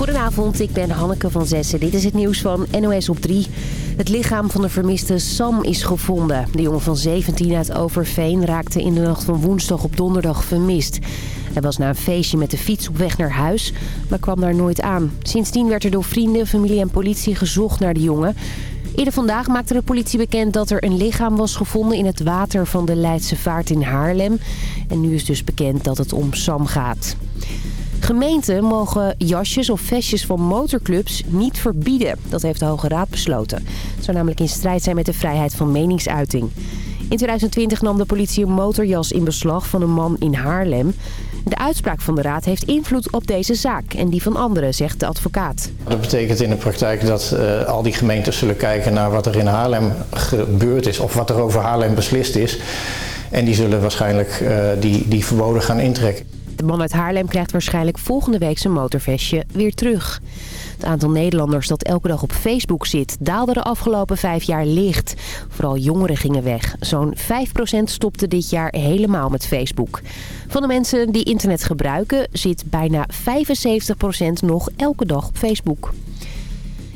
Goedenavond, ik ben Hanneke van Zessen. Dit is het nieuws van NOS op 3. Het lichaam van de vermiste Sam is gevonden. De jongen van 17 uit Overveen raakte in de nacht van woensdag op donderdag vermist. Hij was na een feestje met de fiets op weg naar huis, maar kwam daar nooit aan. Sindsdien werd er door vrienden, familie en politie gezocht naar de jongen. Eerder vandaag maakte de politie bekend dat er een lichaam was gevonden in het water van de Leidse Vaart in Haarlem. En nu is dus bekend dat het om Sam gaat. Gemeenten mogen jasjes of vestjes van motorclubs niet verbieden. Dat heeft de Hoge Raad besloten. Het zou namelijk in strijd zijn met de vrijheid van meningsuiting. In 2020 nam de politie een motorjas in beslag van een man in Haarlem. De uitspraak van de raad heeft invloed op deze zaak en die van anderen, zegt de advocaat. Dat betekent in de praktijk dat uh, al die gemeentes zullen kijken naar wat er in Haarlem gebeurd is... of wat er over Haarlem beslist is. En die zullen waarschijnlijk uh, die, die verboden gaan intrekken. De man uit Haarlem krijgt waarschijnlijk volgende week zijn motorvestje weer terug. Het aantal Nederlanders dat elke dag op Facebook zit daalde de afgelopen vijf jaar licht. Vooral jongeren gingen weg. Zo'n 5% stopte dit jaar helemaal met Facebook. Van de mensen die internet gebruiken zit bijna 75% nog elke dag op Facebook.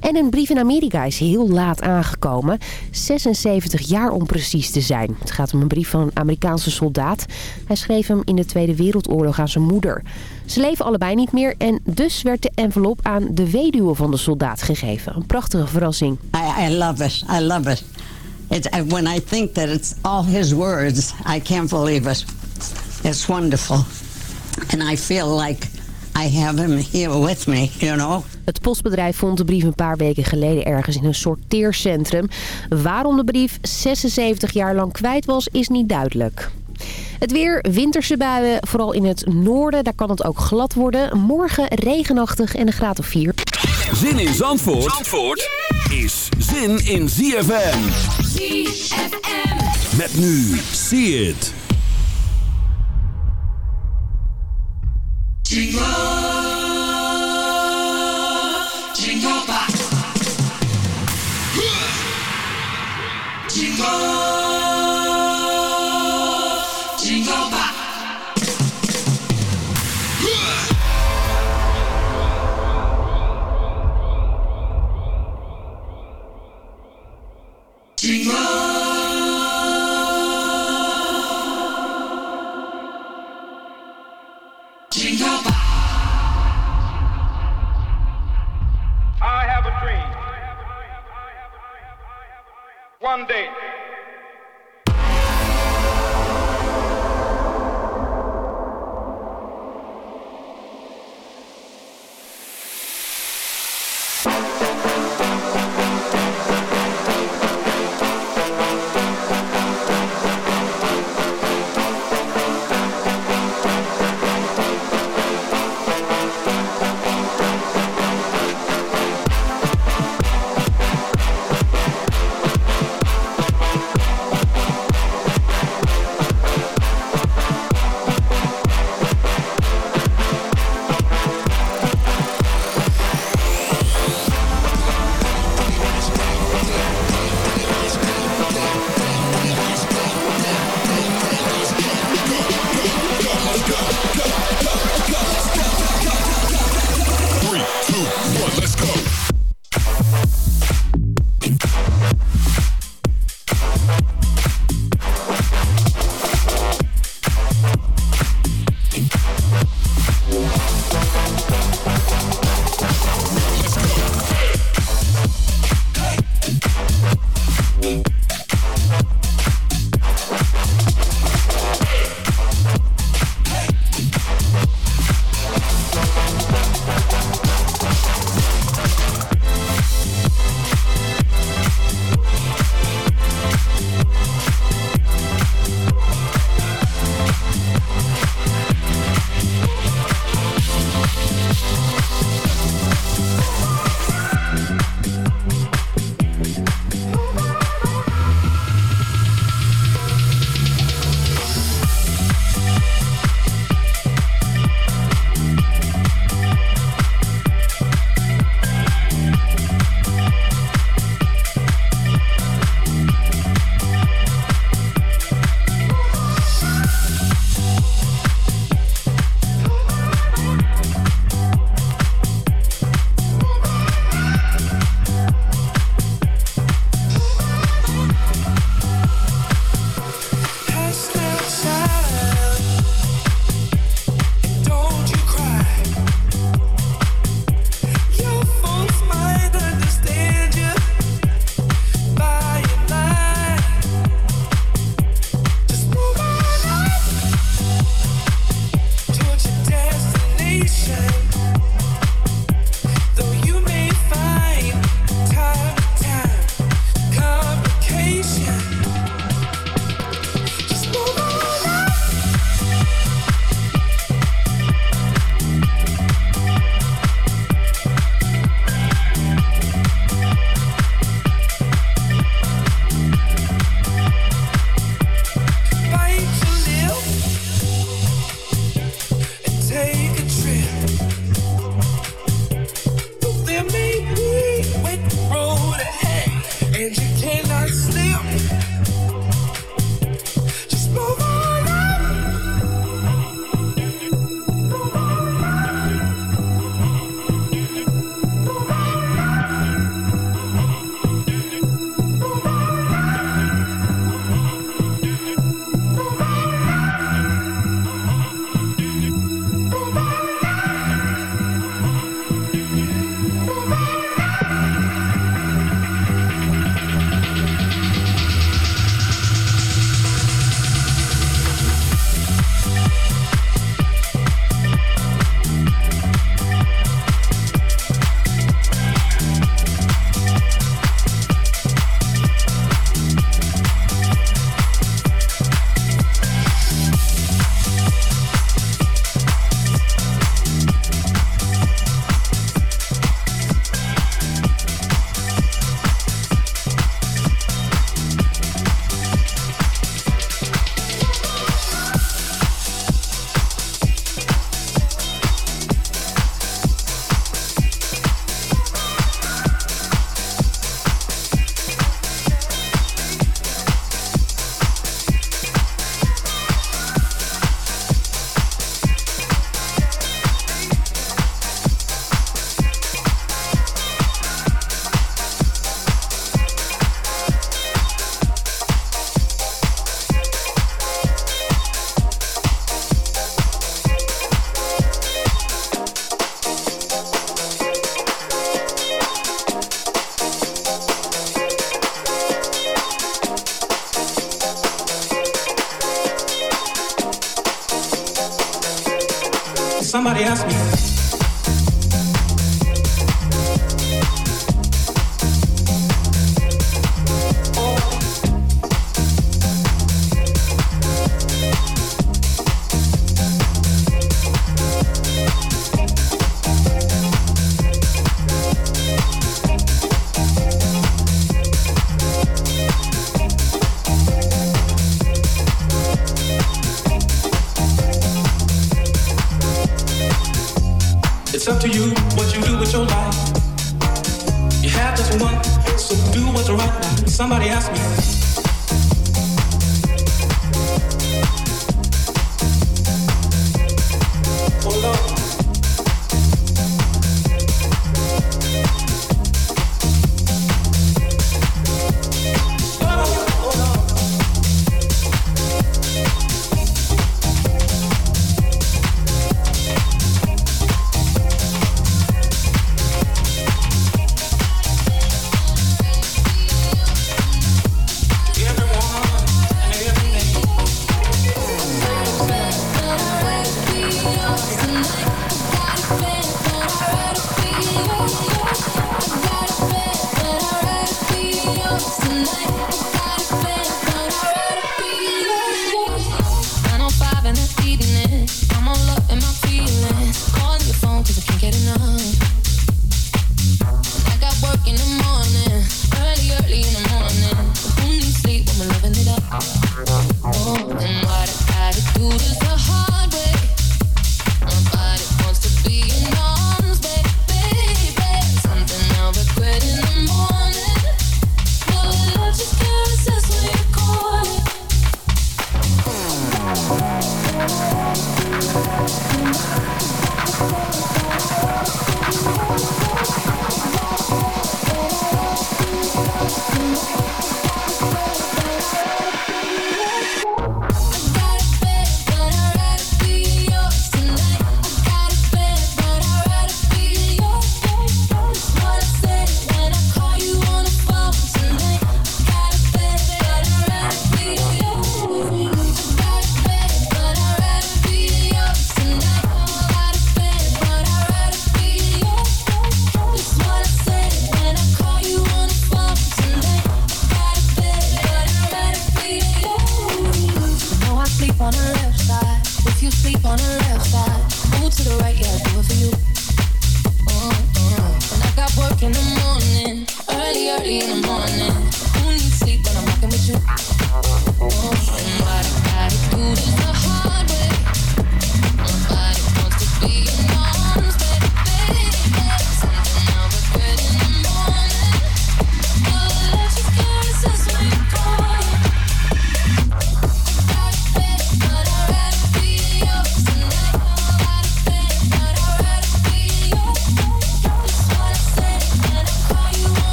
En een brief in Amerika is heel laat aangekomen. 76 jaar om precies te zijn. Het gaat om een brief van een Amerikaanse soldaat. Hij schreef hem in de Tweede Wereldoorlog aan zijn moeder. Ze leven allebei niet meer en dus werd de envelop aan de weduwe van de soldaat gegeven. Een prachtige verrassing. I, I love it. I love it. It, when I think that it's all his words, I can't believe it. It's wonderful. And I feel like I have him here with me, you know. Het postbedrijf vond de brief een paar weken geleden ergens in een sorteercentrum. Waarom de brief 76 jaar lang kwijt was, is niet duidelijk. Het weer, winterse buien, vooral in het noorden. Daar kan het ook glad worden. Morgen regenachtig en een graad of 4. Zin in Zandvoort, Zandvoort is zin in ZFM. ZFM. Met nu, see it. Jingle back. Jingle. One day,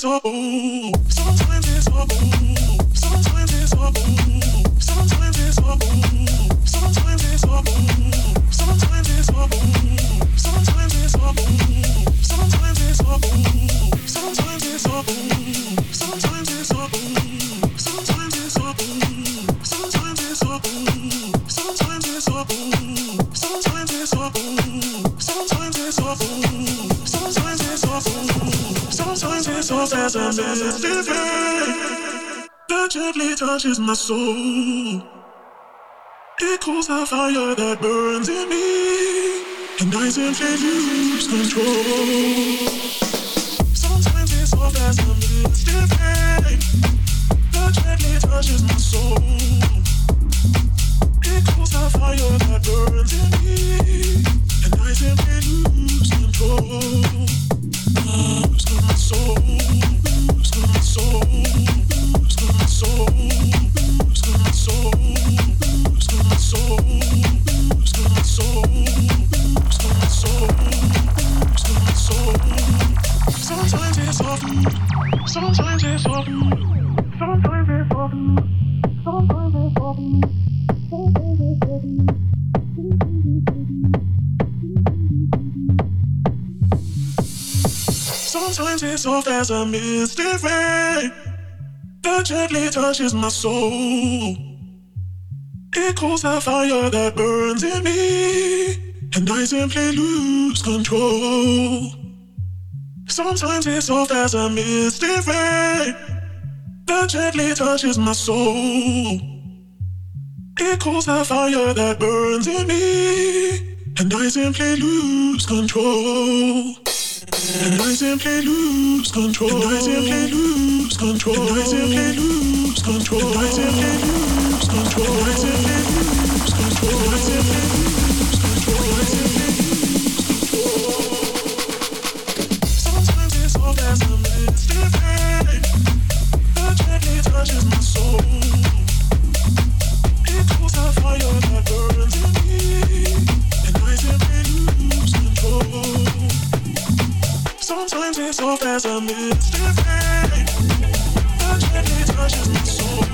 so my soul. Echoes the fire that burns in me, and I simply lose control. Sometimes it's soft as a mystic flame that gently touches my soul. Echoes the fire that burns in me, and I simply lose control. Lose control. Soft as a misty rain that gently touches my soul. It cools the fire that burns in me, and I simply lose control. Sometimes it's soft as a misty rain that gently touches my soul. It cools the fire that burns in me, and I simply lose control. And I simply lose control. And I simply lose control. And I simply lose control. And I simply lose control. And I simply lose control. And I simply lose control. And I simply lose control. Sometimes it's soft as a misty rain that gently touches my soul. so pessimistic. The tragedy touches my soul.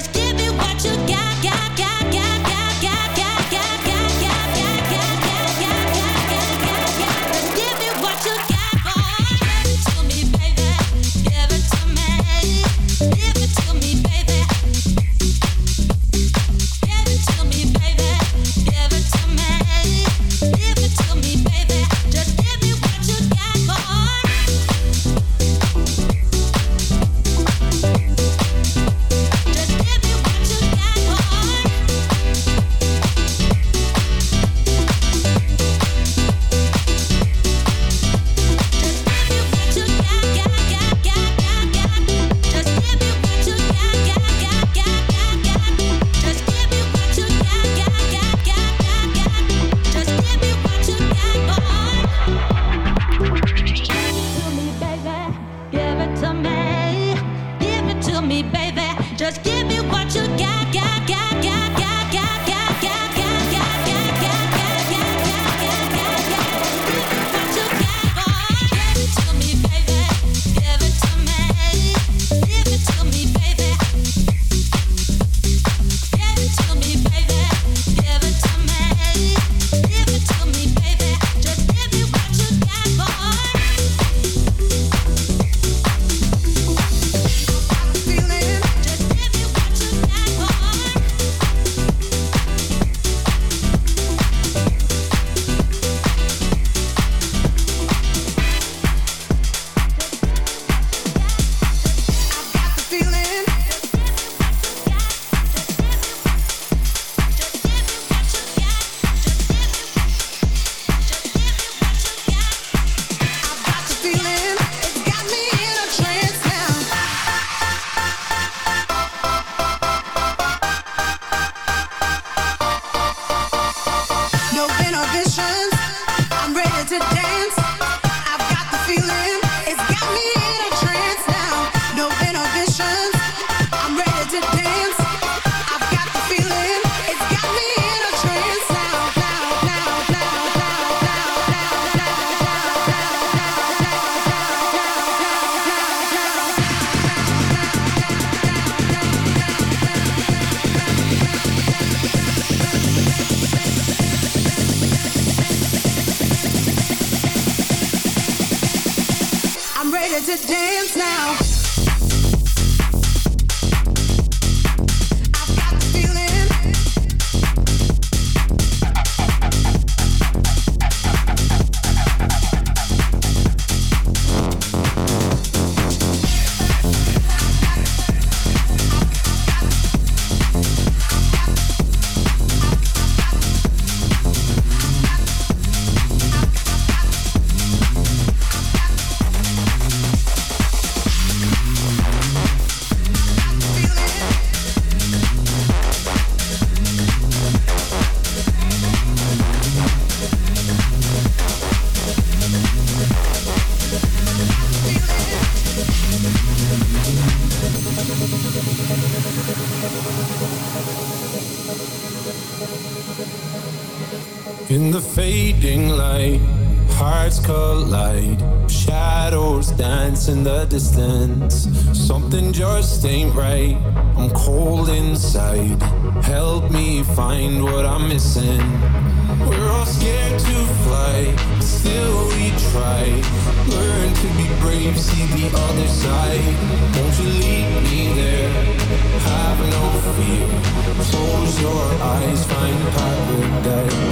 just give in the fading light, hearts collide. Shadows dance in the distance. Something just ain't right. I'm cold inside. Help me find what I'm missing. We're all scared to fly, still we try Learn to be brave, see the other side. Won't you lead me there? Have no fear. Close your eyes, find paradise.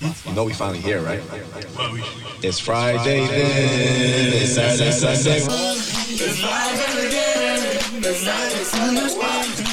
You know we finally here, right? It's Friday then. It's Saturday, Sunday. It's Friday again, It's Saturday, Sunday.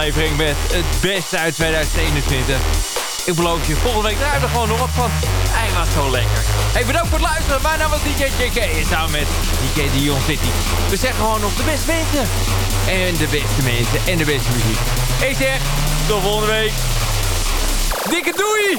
Aflevering met het beste uit 2021. Ik beloof je, volgende week we er gewoon nog wat van. Hij was zo lekker. Hey, bedankt voor het luisteren. Mijn naam was DJ JK. En samen met DJ Dion City. We zeggen gewoon nog de beste mensen. En de beste mensen. En de beste muziek. Ik zeg, tot volgende week. Dikke doei!